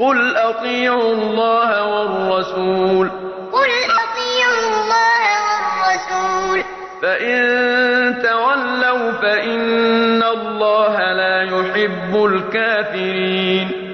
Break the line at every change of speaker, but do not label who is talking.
قل أطيعوا الله والرسول
قل أطيعوا الله والرسول
فإن تولوا فإن الله لا يحب الكافرين